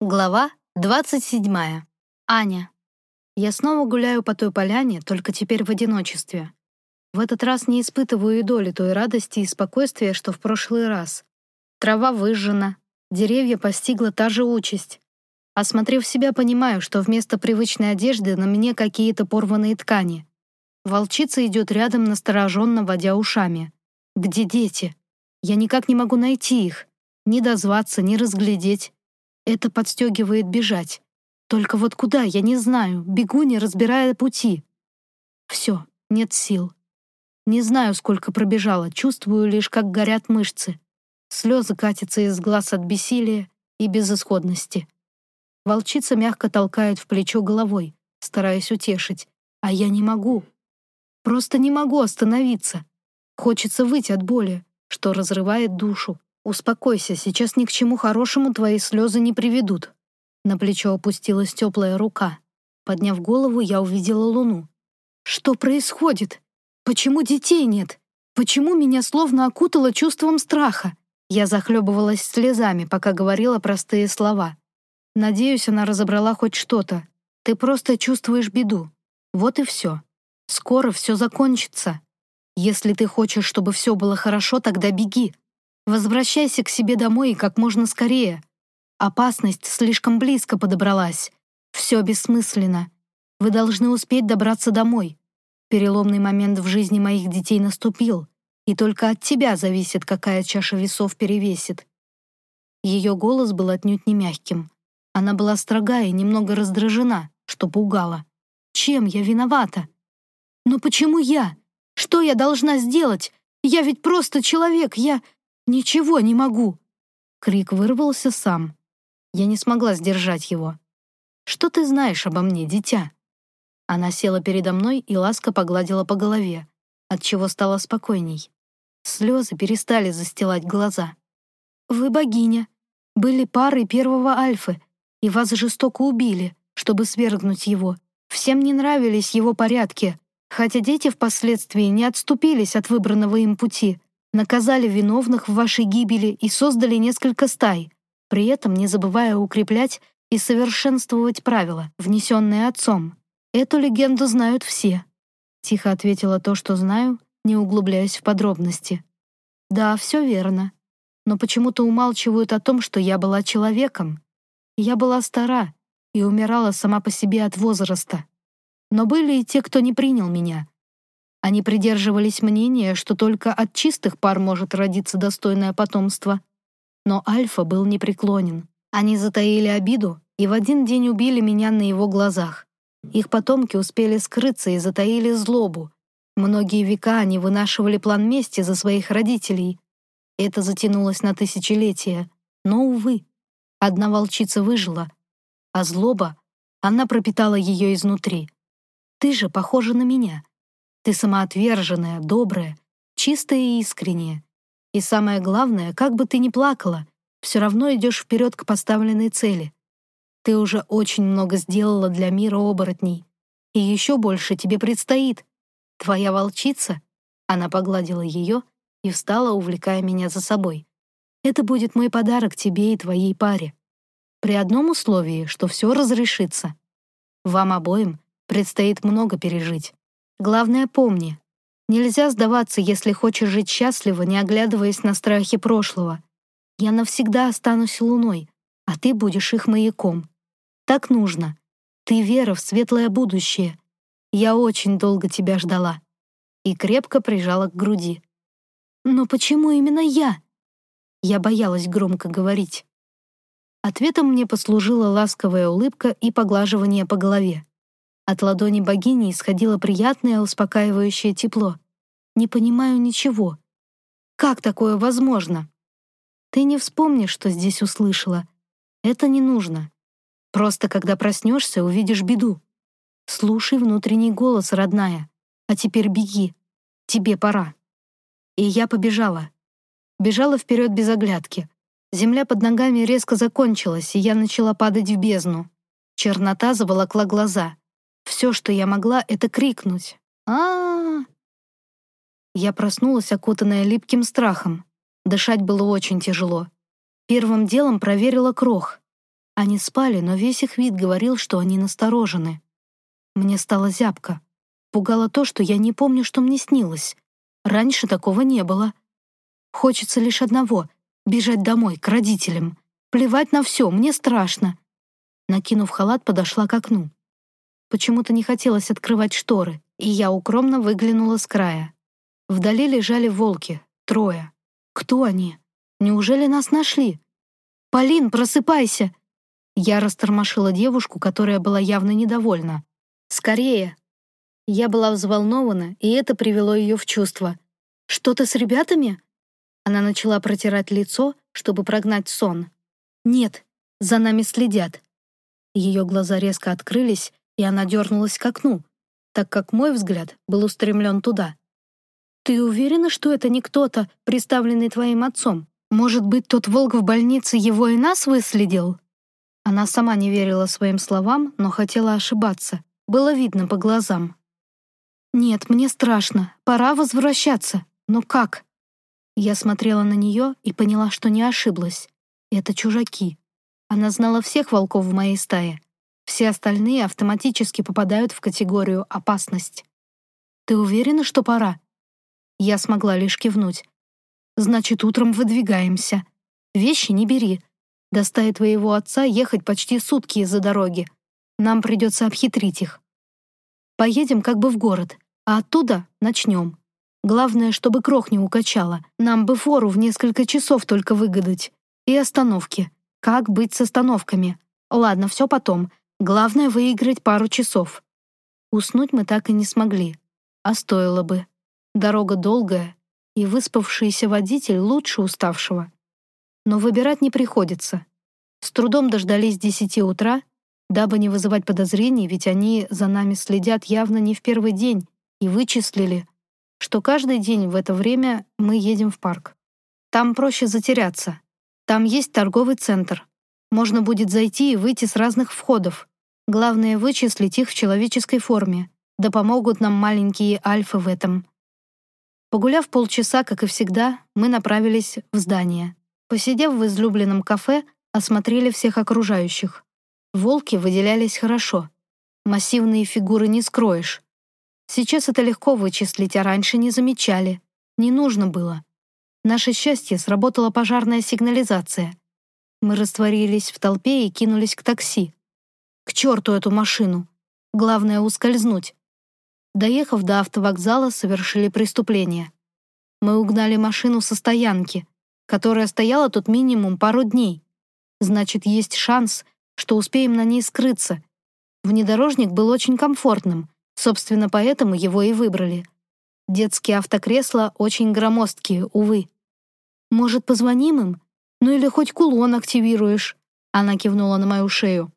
Глава 27. Аня. Я снова гуляю по той поляне, только теперь в одиночестве. В этот раз не испытываю и доли той радости и спокойствия, что в прошлый раз. Трава выжжена, деревья постигла та же участь. Осмотрев себя, понимаю, что вместо привычной одежды на мне какие-то порванные ткани. Волчица идет рядом, настороженно водя ушами. Где дети? Я никак не могу найти их. Ни дозваться, ни разглядеть. Это подстегивает бежать. Только вот куда, я не знаю, бегу, не разбирая пути. Все, нет сил. Не знаю, сколько пробежала, чувствую лишь, как горят мышцы. Слезы катятся из глаз от бессилия и безысходности. Волчица мягко толкает в плечо головой, стараясь утешить. А я не могу. Просто не могу остановиться. Хочется выйти от боли, что разрывает душу. «Успокойся, сейчас ни к чему хорошему твои слезы не приведут». На плечо опустилась теплая рука. Подняв голову, я увидела луну. «Что происходит? Почему детей нет? Почему меня словно окутало чувством страха?» Я захлебывалась слезами, пока говорила простые слова. Надеюсь, она разобрала хоть что-то. Ты просто чувствуешь беду. Вот и все. Скоро все закончится. Если ты хочешь, чтобы все было хорошо, тогда беги. Возвращайся к себе домой и как можно скорее. Опасность слишком близко подобралась. Все бессмысленно. Вы должны успеть добраться домой. Переломный момент в жизни моих детей наступил, и только от тебя зависит, какая чаша весов перевесит. Ее голос был отнюдь не мягким. Она была строга и немного раздражена, что пугала. Чем я виновата? Но почему я? Что я должна сделать? Я ведь просто человек, я... «Ничего не могу!» Крик вырвался сам. Я не смогла сдержать его. «Что ты знаешь обо мне, дитя?» Она села передо мной и ласко погладила по голове, отчего стало спокойней. Слезы перестали застилать глаза. «Вы богиня. Были парой первого Альфы, и вас жестоко убили, чтобы свергнуть его. Всем не нравились его порядки, хотя дети впоследствии не отступились от выбранного им пути наказали виновных в вашей гибели и создали несколько стай, при этом не забывая укреплять и совершенствовать правила, внесенные отцом. Эту легенду знают все. Тихо ответила то, что знаю, не углубляясь в подробности. Да, все верно. Но почему-то умалчивают о том, что я была человеком. Я была стара и умирала сама по себе от возраста. Но были и те, кто не принял меня, они придерживались мнения, что только от чистых пар может родиться достойное потомство. Но Альфа был непреклонен. Они затаили обиду и в один день убили меня на его глазах. Их потомки успели скрыться и затаили злобу. Многие века они вынашивали план мести за своих родителей. Это затянулось на тысячелетия. Но, увы, одна волчица выжила, а злоба, она пропитала ее изнутри. Ты же похожа на меня. Ты самоотверженная, добрая, чистая и искренняя. И самое главное, как бы ты ни плакала, все равно идешь вперед к поставленной цели. Ты уже очень много сделала для мира оборотней. И еще больше тебе предстоит. Твоя волчица, она погладила ее и встала, увлекая меня за собой. Это будет мой подарок тебе и твоей паре. При одном условии, что все разрешится. Вам обоим предстоит много пережить. Главное, помни, нельзя сдаваться, если хочешь жить счастливо, не оглядываясь на страхи прошлого. Я навсегда останусь луной, а ты будешь их маяком. Так нужно. Ты вера в светлое будущее. Я очень долго тебя ждала. И крепко прижала к груди. Но почему именно я? Я боялась громко говорить. Ответом мне послужила ласковая улыбка и поглаживание по голове. От ладони богини исходило приятное, успокаивающее тепло. Не понимаю ничего. Как такое возможно? Ты не вспомнишь, что здесь услышала. Это не нужно. Просто когда проснешься, увидишь беду. Слушай внутренний голос, родная. А теперь беги. Тебе пора. И я побежала. Бежала вперед без оглядки. Земля под ногами резко закончилась, и я начала падать в бездну. Чернота заволокла глаза. Все, что я могла, это крикнуть. а а, -а Я проснулась, окутанная липким страхом. Дышать было очень тяжело. Первым делом проверила крох. Они спали, но весь их вид говорил, что они насторожены. Мне стало зябко. Пугало то, что я не помню, что мне снилось. Раньше такого не было. Хочется лишь одного — бежать домой, к родителям. Плевать на все, мне страшно. Накинув халат, подошла к окну. Почему-то не хотелось открывать шторы, и я укромно выглянула с края. Вдали лежали волки, трое. Кто они? Неужели нас нашли? «Полин, просыпайся!» Я растормошила девушку, которая была явно недовольна. «Скорее!» Я была взволнована, и это привело ее в чувство. «Что ты с ребятами?» Она начала протирать лицо, чтобы прогнать сон. «Нет, за нами следят». Ее глаза резко открылись, и она дернулась к окну, так как мой взгляд был устремлен туда. «Ты уверена, что это не кто-то, представленный твоим отцом?» Может быть, тот волк в больнице его и нас выследил? Она сама не верила своим словам, но хотела ошибаться. Было видно по глазам. «Нет, мне страшно. Пора возвращаться. Но как?» Я смотрела на нее и поняла, что не ошиблась. Это чужаки. Она знала всех волков в моей стае. Все остальные автоматически попадают в категорию «опасность». «Ты уверена, что пора?» Я смогла лишь кивнуть. Значит, утром выдвигаемся. Вещи не бери. До твоего отца ехать почти сутки из-за дороги. Нам придется обхитрить их. Поедем как бы в город, а оттуда начнем. Главное, чтобы крох не укачало. Нам бы фору в несколько часов только выгадать. И остановки. Как быть с остановками? Ладно, все потом. Главное — выиграть пару часов. Уснуть мы так и не смогли. А стоило бы. Дорога долгая, и выспавшийся водитель лучше уставшего. Но выбирать не приходится. С трудом дождались десяти утра, дабы не вызывать подозрений, ведь они за нами следят явно не в первый день, и вычислили, что каждый день в это время мы едем в парк. Там проще затеряться. Там есть торговый центр. Можно будет зайти и выйти с разных входов. Главное — вычислить их в человеческой форме. Да помогут нам маленькие альфы в этом. Погуляв полчаса, как и всегда, мы направились в здание. Посидев в излюбленном кафе, осмотрели всех окружающих. Волки выделялись хорошо. Массивные фигуры не скроешь. Сейчас это легко вычислить, а раньше не замечали. Не нужно было. Наше счастье сработала пожарная сигнализация. Мы растворились в толпе и кинулись к такси. К черту эту машину. Главное — ускользнуть. Доехав до автовокзала, совершили преступление. Мы угнали машину со стоянки, которая стояла тут минимум пару дней. Значит, есть шанс, что успеем на ней скрыться. Внедорожник был очень комфортным, собственно, поэтому его и выбрали. Детские автокресла очень громоздкие, увы. Может, позвоним им? Ну или хоть кулон активируешь?» Она кивнула на мою шею.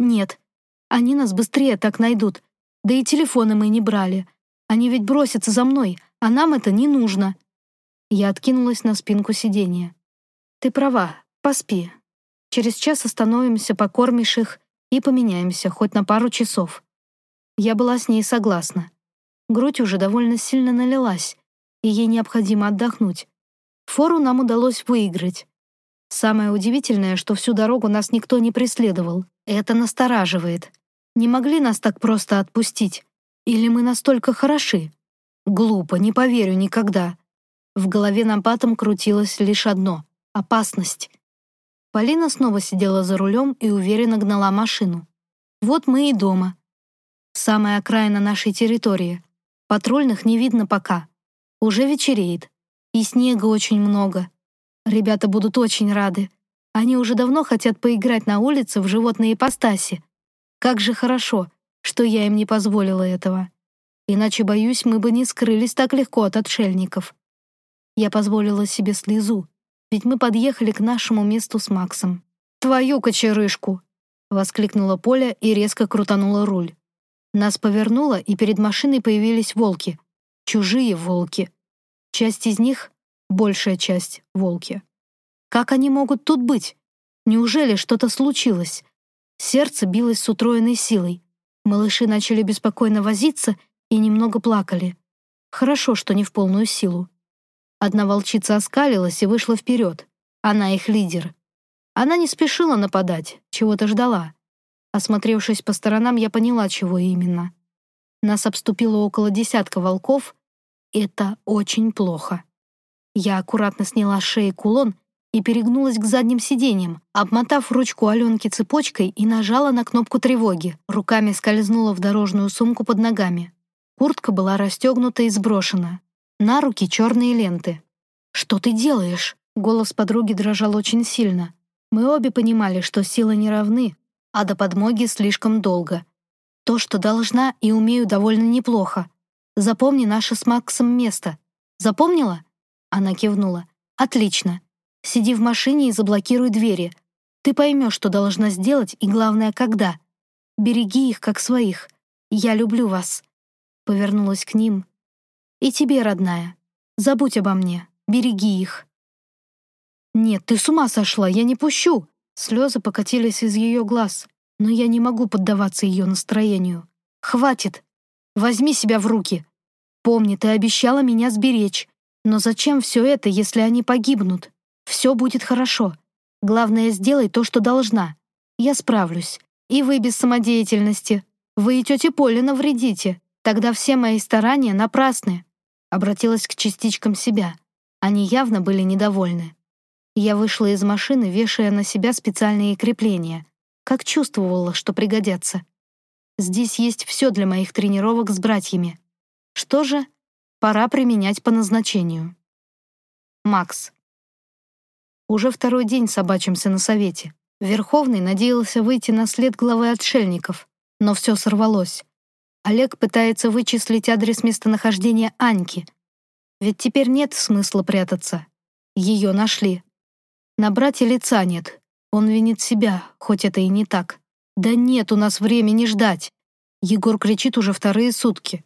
«Нет, они нас быстрее так найдут. Да и телефоны мы не брали. Они ведь бросятся за мной, а нам это не нужно. Я откинулась на спинку сиденья. Ты права, поспи. Через час остановимся, покормишь их и поменяемся хоть на пару часов. Я была с ней согласна. Грудь уже довольно сильно налилась, и ей необходимо отдохнуть. Фору нам удалось выиграть. Самое удивительное, что всю дорогу нас никто не преследовал. Это настораживает. Не могли нас так просто отпустить? Или мы настолько хороши? Глупо, не поверю никогда. В голове Напатом крутилось лишь одно — опасность. Полина снова сидела за рулем и уверенно гнала машину. Вот мы и дома. Самая окраина нашей территории. Патрульных не видно пока. Уже вечереет. И снега очень много. Ребята будут очень рады. Они уже давно хотят поиграть на улице в животные ипостаси. Как же хорошо, что я им не позволила этого. Иначе, боюсь, мы бы не скрылись так легко от отшельников. Я позволила себе слезу, ведь мы подъехали к нашему месту с Максом. «Твою кочерышку!» — воскликнула Поля и резко крутанула руль. Нас повернуло, и перед машиной появились волки. Чужие волки. Часть из них, большая часть, волки. Как они могут тут быть? Неужели что-то случилось? Сердце билось с утроенной силой. Малыши начали беспокойно возиться и немного плакали. Хорошо, что не в полную силу. Одна волчица оскалилась и вышла вперед. Она их лидер. Она не спешила нападать, чего-то ждала. Осмотревшись по сторонам, я поняла, чего именно. Нас обступило около десятка волков. Это очень плохо. Я аккуратно сняла с шеи кулон и перегнулась к задним сиденьям, обмотав ручку Аленки цепочкой и нажала на кнопку тревоги. Руками скользнула в дорожную сумку под ногами. Куртка была расстегнута и сброшена. На руки черные ленты. «Что ты делаешь?» Голос подруги дрожал очень сильно. Мы обе понимали, что силы не равны, а до подмоги слишком долго. То, что должна и умею довольно неплохо. Запомни наше с Максом место. Запомнила? Она кивнула. Отлично. Сиди в машине и заблокируй двери. Ты поймешь, что должна сделать, и главное, когда. Береги их, как своих. Я люблю вас. Повернулась к ним. И тебе, родная. Забудь обо мне. Береги их. Нет, ты с ума сошла, я не пущу. Слезы покатились из ее глаз, но я не могу поддаваться ее настроению. Хватит. Возьми себя в руки. Помни, ты обещала меня сберечь. Но зачем все это, если они погибнут? Все будет хорошо. Главное, сделай то, что должна. Я справлюсь. И вы без самодеятельности. Вы и тете Поле навредите. Тогда все мои старания напрасны. Обратилась к частичкам себя. Они явно были недовольны. Я вышла из машины, вешая на себя специальные крепления. Как чувствовала, что пригодятся. Здесь есть все для моих тренировок с братьями. Что же, пора применять по назначению. Макс. Уже второй день собачимся на совете. Верховный надеялся выйти на след главы отшельников, но все сорвалось. Олег пытается вычислить адрес местонахождения Аньки. Ведь теперь нет смысла прятаться. Ее нашли. На брате лица нет. Он винит себя, хоть это и не так. Да нет у нас времени ждать. Егор кричит уже вторые сутки.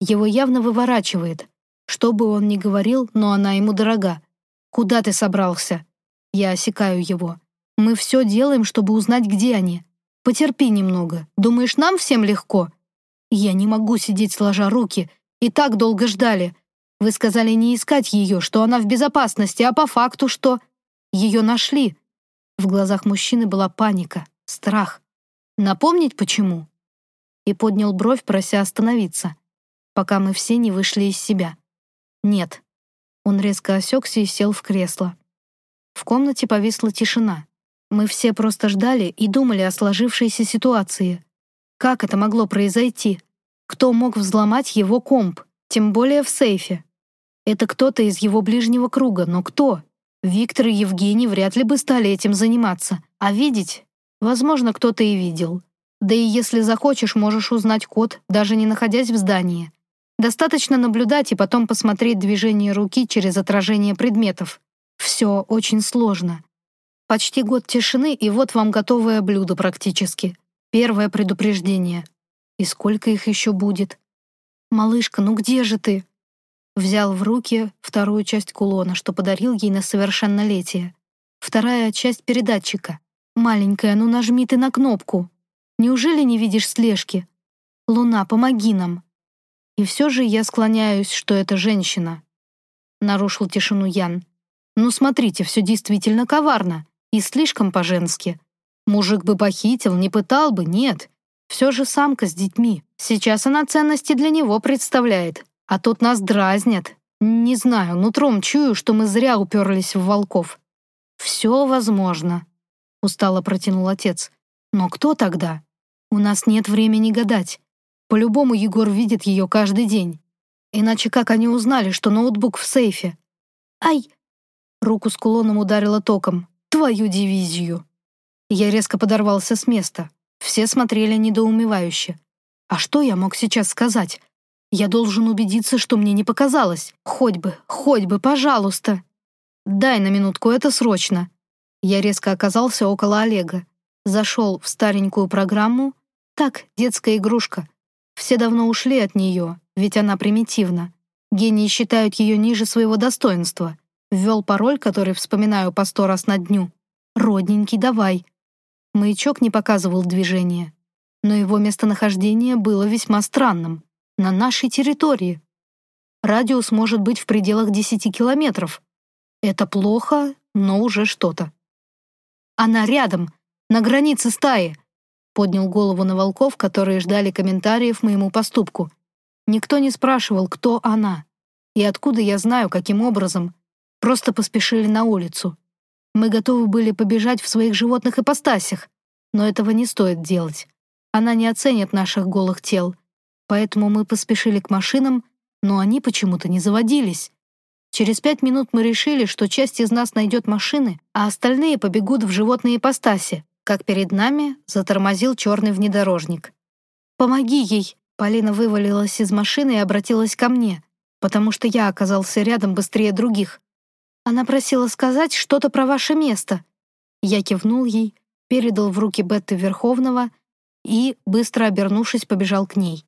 Его явно выворачивает. Что бы он ни говорил, но она ему дорога. «Куда ты собрался?» Я осекаю его. «Мы все делаем, чтобы узнать, где они. Потерпи немного. Думаешь, нам всем легко?» «Я не могу сидеть сложа руки. И так долго ждали. Вы сказали не искать ее, что она в безопасности, а по факту что? Ее нашли». В глазах мужчины была паника, страх. «Напомнить, почему?» И поднял бровь, прося остановиться, пока мы все не вышли из себя. «Нет». Он резко осекся и сел в кресло. В комнате повисла тишина. Мы все просто ждали и думали о сложившейся ситуации. Как это могло произойти? Кто мог взломать его комп, тем более в сейфе? Это кто-то из его ближнего круга, но кто? Виктор и Евгений вряд ли бы стали этим заниматься. А видеть? Возможно, кто-то и видел. Да и если захочешь, можешь узнать код, даже не находясь в здании. Достаточно наблюдать и потом посмотреть движение руки через отражение предметов. Все очень сложно. Почти год тишины, и вот вам готовое блюдо практически. Первое предупреждение. И сколько их еще будет? «Малышка, ну где же ты?» Взял в руки вторую часть кулона, что подарил ей на совершеннолетие. Вторая часть передатчика. «Маленькая, ну нажми ты на кнопку. Неужели не видишь слежки? Луна, помоги нам». И все же я склоняюсь, что это женщина. Нарушил тишину Ян. Ну, смотрите, все действительно коварно и слишком по-женски. Мужик бы похитил, не пытал бы, нет. Все же самка с детьми. Сейчас она ценности для него представляет. А тут нас дразнят. Не знаю, нутром чую, что мы зря уперлись в волков. Все возможно, устало протянул отец. Но кто тогда? У нас нет времени гадать. По-любому Егор видит ее каждый день. Иначе как они узнали, что ноутбук в сейфе? Ай! Руку с кулоном ударила током. «Твою дивизию!» Я резко подорвался с места. Все смотрели недоумевающе. А что я мог сейчас сказать? Я должен убедиться, что мне не показалось. Хоть бы, хоть бы, пожалуйста. Дай на минутку, это срочно. Я резко оказался около Олега. Зашел в старенькую программу. Так, детская игрушка. Все давно ушли от нее, ведь она примитивна. Гении считают ее ниже своего достоинства. Ввел пароль, который вспоминаю по сто раз на дню. «Родненький, давай». Маячок не показывал движения, но его местонахождение было весьма странным. На нашей территории. Радиус может быть в пределах 10 километров. Это плохо, но уже что-то. Она рядом, на границе стаи!» Поднял голову на волков, которые ждали комментариев моему поступку. Никто не спрашивал, кто она. И откуда я знаю, каким образом. Просто поспешили на улицу. Мы готовы были побежать в своих животных ипостасях, но этого не стоит делать. Она не оценит наших голых тел. Поэтому мы поспешили к машинам, но они почему-то не заводились. Через пять минут мы решили, что часть из нас найдет машины, а остальные побегут в животные ипостаси, как перед нами затормозил черный внедорожник. «Помоги ей!» Полина вывалилась из машины и обратилась ко мне, потому что я оказался рядом быстрее других. Она просила сказать что-то про ваше место. Я кивнул ей, передал в руки Бетты Верховного и, быстро обернувшись, побежал к ней.